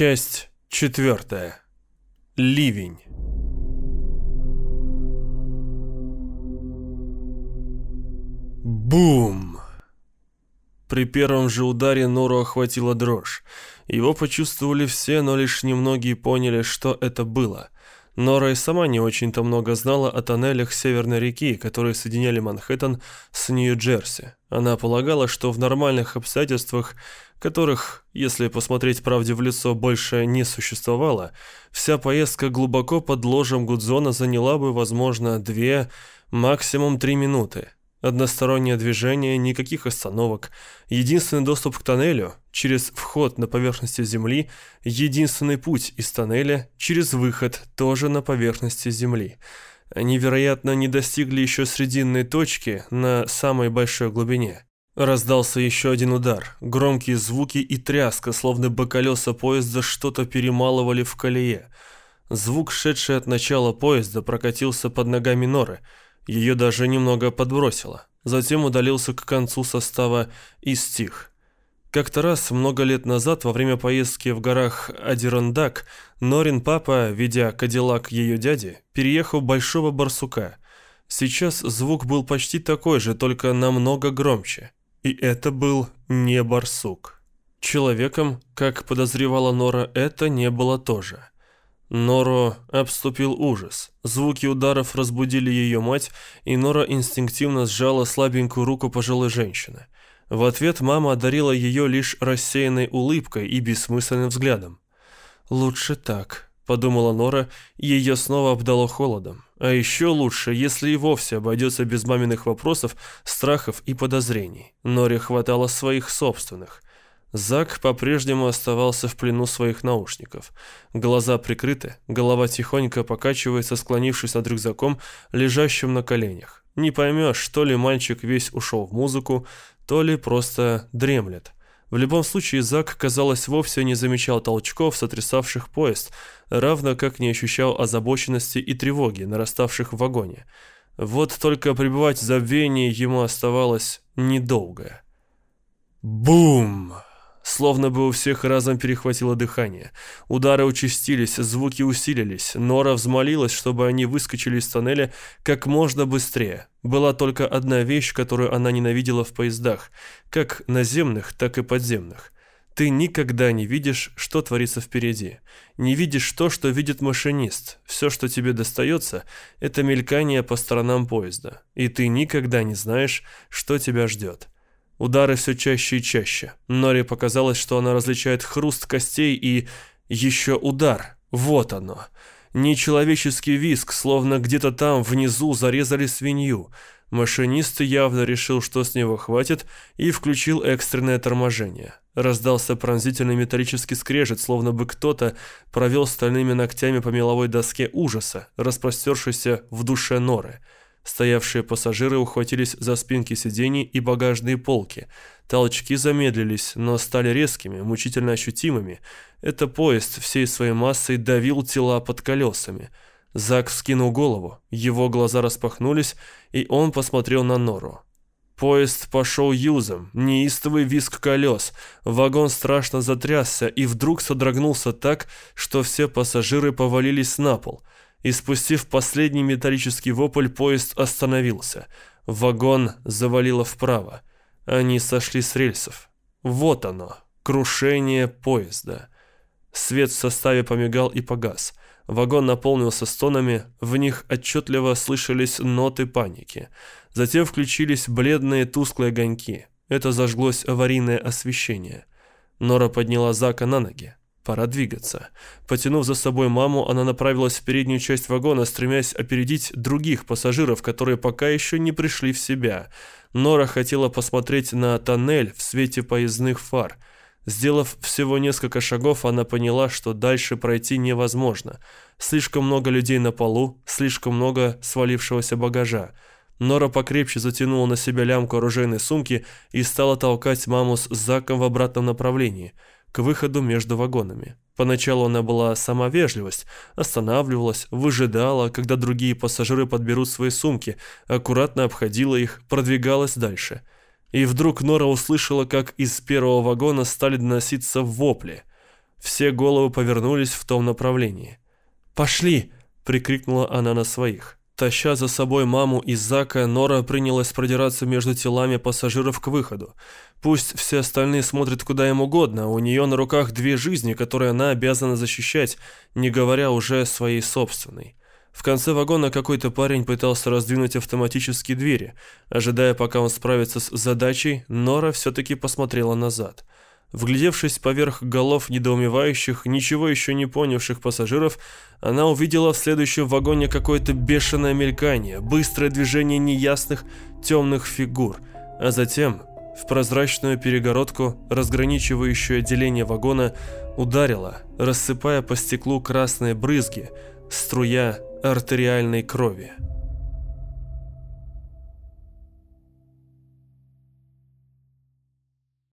Часть четвертая. Ливень. Бум! При первом же ударе Нору охватила дрожь. Его почувствовали все, но лишь немногие поняли, что это было. Нора и сама не очень-то много знала о тоннелях Северной реки, которые соединяли Манхэттен с Нью-Джерси. Она полагала, что в нормальных обстоятельствах которых, если посмотреть правде в лицо, больше не существовало, вся поездка глубоко под ложем Гудзона заняла бы, возможно, две, максимум три минуты. Одностороннее движение, никаких остановок, единственный доступ к тоннелю через вход на поверхности Земли, единственный путь из тоннеля через выход тоже на поверхности Земли. Они, вероятно, не достигли еще срединной точки на самой большой глубине. Раздался еще один удар. Громкие звуки и тряска, словно бы колеса поезда что-то перемалывали в колее. Звук, шедший от начала поезда, прокатился под ногами Норы. Ее даже немного подбросило. Затем удалился к концу состава и стих. Как-то раз, много лет назад, во время поездки в горах Адирондак, Норин папа, ведя кадиллак ее дяди, переехал большого барсука. Сейчас звук был почти такой же, только намного громче. И это был не барсук. Человеком, как подозревала Нора, это не было тоже. Нору обступил ужас. Звуки ударов разбудили ее мать, и Нора инстинктивно сжала слабенькую руку пожилой женщины. В ответ мама одарила ее лишь рассеянной улыбкой и бессмысленным взглядом. «Лучше так», подумала Нора, ее снова обдало холодом. А еще лучше, если и вовсе обойдется без маминых вопросов, страхов и подозрений. Норе хватало своих собственных. Зак по-прежнему оставался в плену своих наушников. Глаза прикрыты, голова тихонько покачивается, склонившись над рюкзаком, лежащим на коленях. Не поймешь, то ли мальчик весь ушел в музыку, то ли просто дремлет. В любом случае, Зак, казалось, вовсе не замечал толчков, сотрясавших поезд, равно как не ощущал озабоченности и тревоги, нараставших в вагоне. Вот только пребывать в забвении ему оставалось недолго. Бум! Словно бы у всех разом перехватило дыхание. Удары участились, звуки усилились. Нора взмолилась, чтобы они выскочили из тоннеля как можно быстрее. Была только одна вещь, которую она ненавидела в поездах, как наземных, так и подземных. Ты никогда не видишь, что творится впереди. Не видишь то, что видит машинист. Все, что тебе достается, это мелькание по сторонам поезда. И ты никогда не знаешь, что тебя ждет. Удары все чаще и чаще. Норе показалось, что она различает хруст костей и еще удар. Вот оно. Нечеловеческий виск, словно где-то там внизу зарезали свинью. Машинист явно решил, что с него хватит, и включил экстренное торможение. Раздался пронзительный металлический скрежет, словно бы кто-то провел стальными ногтями по меловой доске ужаса, распростершейся в душе норы. Стоявшие пассажиры ухватились за спинки сидений и багажные полки. Толчки замедлились, но стали резкими, мучительно ощутимыми. Это поезд всей своей массой давил тела под колесами. Зак вскинул голову, его глаза распахнулись, и он посмотрел на Нору. Поезд пошел юзом, неистовый визг колес. Вагон страшно затрясся и вдруг содрогнулся так, что все пассажиры повалились на пол – и спустив последний металлический вопль, поезд остановился. Вагон завалило вправо. Они сошли с рельсов. Вот оно, крушение поезда. Свет в составе помигал и погас. Вагон наполнился стонами, в них отчетливо слышались ноты паники. Затем включились бледные тусклые огоньки. Это зажглось аварийное освещение. Нора подняла Зака на ноги. Пора двигаться. Потянув за собой маму, она направилась в переднюю часть вагона, стремясь опередить других пассажиров, которые пока еще не пришли в себя. Нора хотела посмотреть на тоннель в свете поездных фар. Сделав всего несколько шагов, она поняла, что дальше пройти невозможно. Слишком много людей на полу, слишком много свалившегося багажа. Нора покрепче затянула на себя лямку оружейной сумки и стала толкать маму с Заком в обратном направлении – к выходу между вагонами. Поначалу она была сама вежливость, останавливалась, выжидала, когда другие пассажиры подберут свои сумки, аккуратно обходила их, продвигалась дальше. И вдруг Нора услышала, как из первого вагона стали доноситься вопли. Все головы повернулись в том направлении. «Пошли!» — прикрикнула она на своих. Таща за собой маму и Зака, Нора принялась продираться между телами пассажиров к выходу. Пусть все остальные смотрят куда им угодно, у нее на руках две жизни, которые она обязана защищать, не говоря уже о своей собственной. В конце вагона какой-то парень пытался раздвинуть автоматические двери. Ожидая, пока он справится с задачей, Нора все-таки посмотрела назад – Вглядевшись поверх голов недоумевающих, ничего еще не понявших пассажиров, она увидела в следующем вагоне какое-то бешеное мелькание, быстрое движение неясных темных фигур, а затем в прозрачную перегородку, разграничивающую отделение вагона, ударила, рассыпая по стеклу красные брызги, струя артериальной крови.